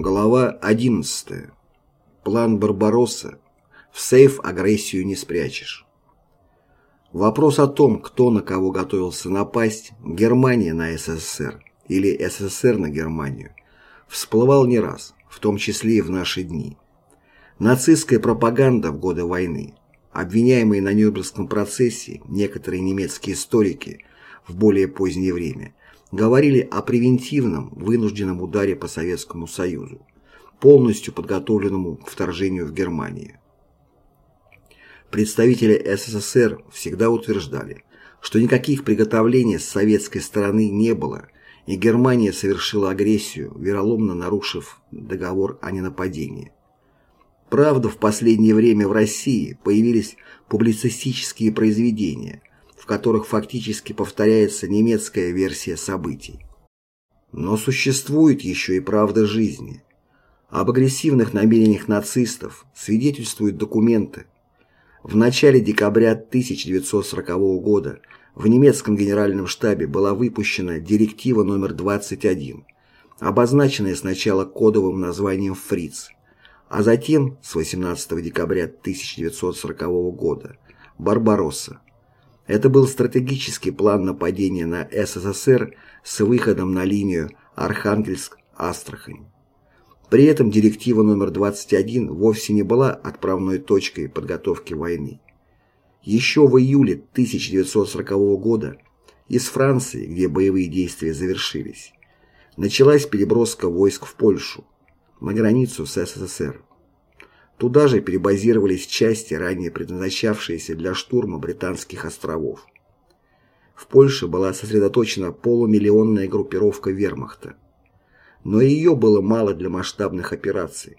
Глава 11. План Барбаросса. В сейф агрессию не спрячешь. Вопрос о том, кто на кого готовился напасть, Германия на СССР или СССР на Германию, всплывал не раз, в том числе и в наши дни. Нацистская пропаганда в годы войны, обвиняемые на Нюрнбергском процессе некоторые немецкие историки в более позднее время, говорили о превентивном вынужденном ударе по Советскому Союзу, полностью подготовленному к вторжению в Германию. Представители СССР всегда утверждали, что никаких приготовлений с советской стороны не было, и Германия совершила агрессию, вероломно нарушив договор о ненападении. Правда, в последнее время в России появились публицистические произведения, которых фактически повторяется немецкая версия событий. Но существует еще и правда жизни. Об агрессивных намерениях нацистов свидетельствуют документы. В начале декабря 1940 года в немецком генеральном штабе была выпущена директива номер 21, обозначенная сначала кодовым названием «Фриц», а затем, с 18 декабря 1940 года, «Барбаросса». Это был стратегический план нападения на СССР с выходом на линию Архангельск-Астрахань. При этом директива номер 21 вовсе не была отправной точкой подготовки войны. Еще в июле 1940 года из Франции, где боевые действия завершились, началась переброска войск в Польшу, на границу с СССР. Туда же перебазировались части, ранее предназначавшиеся для штурма британских островов. В Польше была сосредоточена полумиллионная группировка вермахта. Но ее было мало для масштабных операций.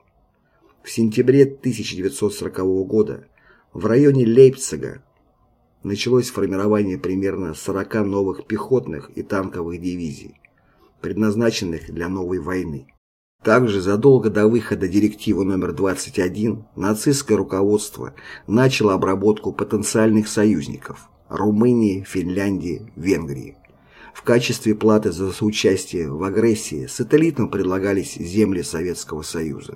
В сентябре 1940 года в районе Лейпцига началось формирование примерно 40 новых пехотных и танковых дивизий, предназначенных для новой войны. Также задолго до выхода директивы номер 21 нацистское руководство начало обработку потенциальных союзников Румынии, Финляндии, Венгрии. В качестве платы за соучастие в агрессии сателлитам предлагались земли Советского Союза.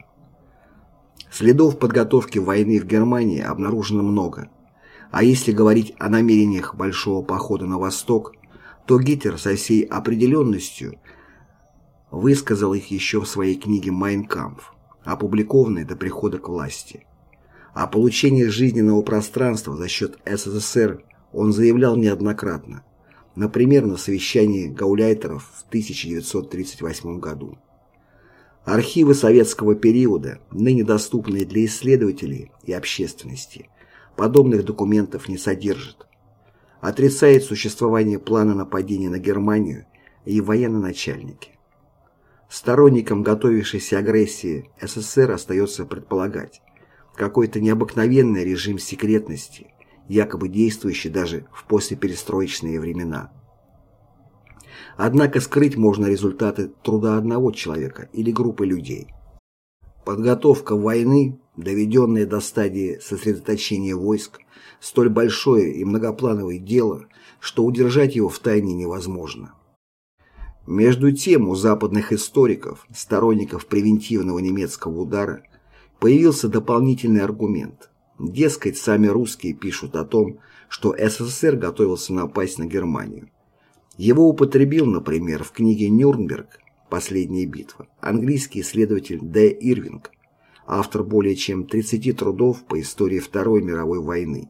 Следов подготовки войны в Германии обнаружено много. А если говорить о намерениях большого похода на восток, то Гитлер со всей определенностью – высказал их еще в своей книге «Майн Кампф», опубликованной до прихода к власти. О получении жизненного пространства за счет СССР он заявлял неоднократно, например, на совещании гауляйтеров в 1938 году. Архивы советского периода, ныне доступные для исследователей и общественности, подобных документов не содержат. Отрицает существование плана нападения на Германию и военно-начальники. Сторонникам готовившейся агрессии СССР остается предполагать какой-то необыкновенный режим секретности, якобы действующий даже в послеперестроечные времена. Однако скрыть можно результаты труда одного человека или группы людей. Подготовка войны, доведенная до стадии сосредоточения войск, столь большое и многоплановое дело, что удержать его в тайне невозможно. Между тем у западных историков, сторонников превентивного немецкого удара, появился дополнительный аргумент. Дескать, сами русские пишут о том, что СССР готовился напасть на Германию. Его употребил, например, в книге «Нюрнберг. Последняя битва» английский исследователь Д. Ирвинг, автор более чем 30 трудов по истории Второй мировой войны.